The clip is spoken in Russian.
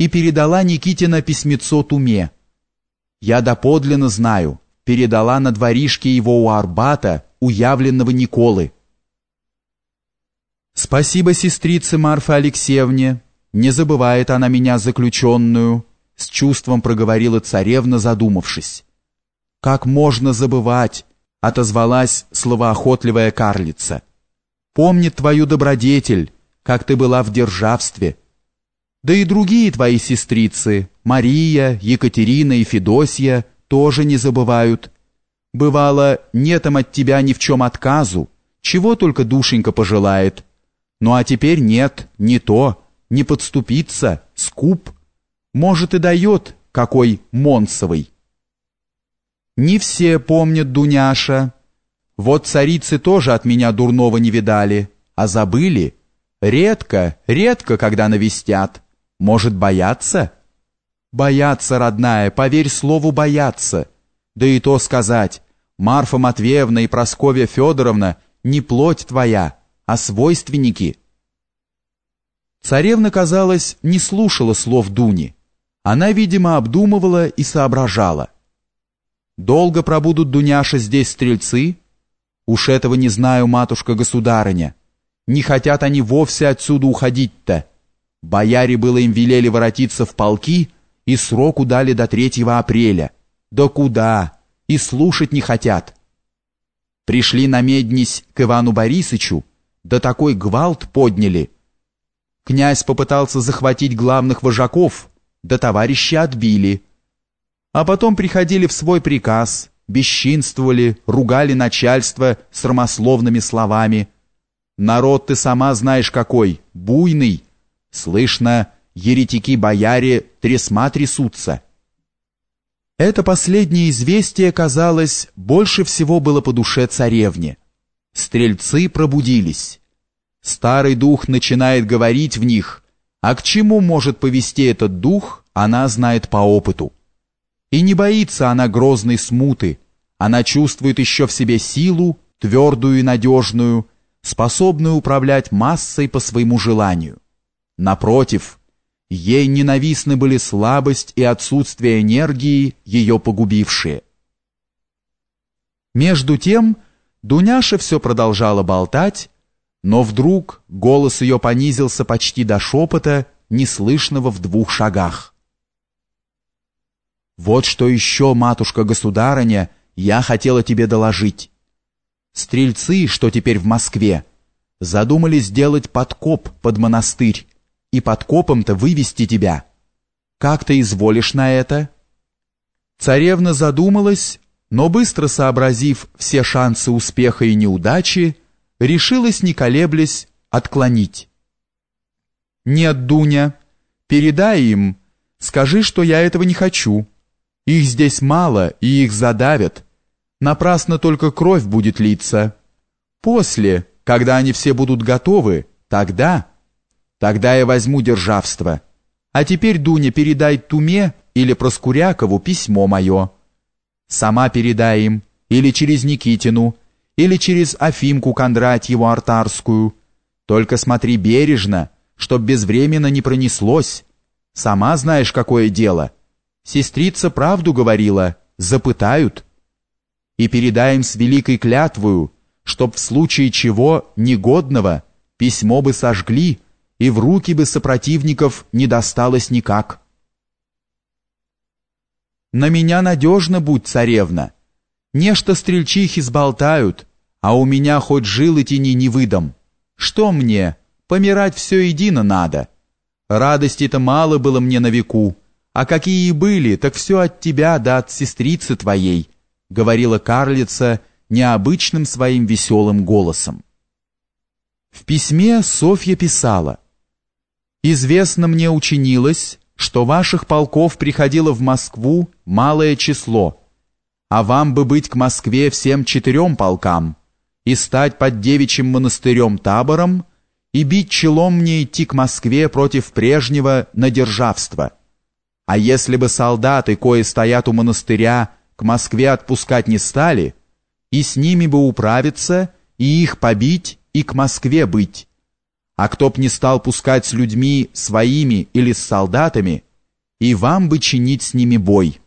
и передала Никитина письмецо Туме. Я доподлинно знаю, передала на дворишке его у Арбата, уявленного Николы. Спасибо сестрице Марфе Алексеевне, не забывает она меня заключенную, с чувством проговорила царевна, задумавшись. Как можно забывать, отозвалась словоохотливая карлица. Помнит твою добродетель, как ты была в державстве. Да и другие твои сестрицы, Мария, Екатерина и Федосья, тоже не забывают. Бывало, нетом от тебя ни в чем отказу, чего только душенька пожелает. Ну а теперь нет, не то, не подступиться, скуп. Может и дает, какой Монсовый. Не все помнят Дуняша. Вот царицы тоже от меня дурного не видали, а забыли. Редко, редко, когда навестят. Может, бояться? Бояться, родная, поверь слову бояться. Да и то сказать, Марфа Матвеевна и Просковья Федоровна не плоть твоя, а свойственники. Царевна, казалось, не слушала слов Дуни. Она, видимо, обдумывала и соображала. Долго пробудут Дуняша здесь стрельцы? Уж этого не знаю, матушка-государыня. Не хотят они вовсе отсюда уходить-то. Бояре было им велели воротиться в полки и сроку дали до 3 апреля. Да куда? И слушать не хотят. Пришли на меднись к Ивану Борисычу, да такой гвалт подняли. Князь попытался захватить главных вожаков, да товарищи отбили. А потом приходили в свой приказ, бесчинствовали, ругали начальство срамословными словами. Народ ты сама знаешь какой, буйный. Слышно, еретики-бояре тресма трясутся. Это последнее известие, казалось, больше всего было по душе царевне. Стрельцы пробудились. Старый дух начинает говорить в них, а к чему может повести этот дух, она знает по опыту. И не боится она грозной смуты, она чувствует еще в себе силу, твердую и надежную, способную управлять массой по своему желанию. Напротив, ей ненавистны были слабость и отсутствие энергии, ее погубившие. Между тем, Дуняша все продолжала болтать, но вдруг голос ее понизился почти до шепота, неслышного в двух шагах. Вот что еще, матушка-государыня, я хотела тебе доложить. Стрельцы, что теперь в Москве, задумали сделать подкоп под монастырь и подкопом-то вывести тебя. Как ты изволишь на это? Царевна задумалась, но быстро сообразив все шансы успеха и неудачи, решилась, не колеблясь, отклонить. «Нет, Дуня, передай им, скажи, что я этого не хочу». Их здесь мало, и их задавят. Напрасно только кровь будет литься. После, когда они все будут готовы, тогда... Тогда я возьму державство. А теперь, Дуня, передай Туме или Проскурякову письмо мое. Сама передай им, или через Никитину, или через Афимку Кондратьеву Артарскую. Только смотри бережно, чтоб безвременно не пронеслось. Сама знаешь, какое дело — Сестрица правду говорила, запытают. И передаем с великой клятвою, чтоб в случае чего негодного письмо бы сожгли, и в руки бы сопротивников не досталось никак. На меня надежно будь, царевна. Нечто стрельчихи сболтают, а у меня хоть жилы тени не выдам. Что мне? Помирать все едино надо. Радости-то мало было мне на веку, а какие и были, так все от тебя да от сестрицы твоей», — говорила карлица необычным своим веселым голосом. В письме Софья писала «Известно мне учинилось, что ваших полков приходило в Москву малое число, а вам бы быть к Москве всем четырем полкам и стать под девичьим монастырем табором и бить челом мне идти к Москве против прежнего на державство» А если бы солдаты, кои стоят у монастыря, к Москве отпускать не стали, и с ними бы управиться, и их побить, и к Москве быть. А кто б не стал пускать с людьми своими или с солдатами, и вам бы чинить с ними бой».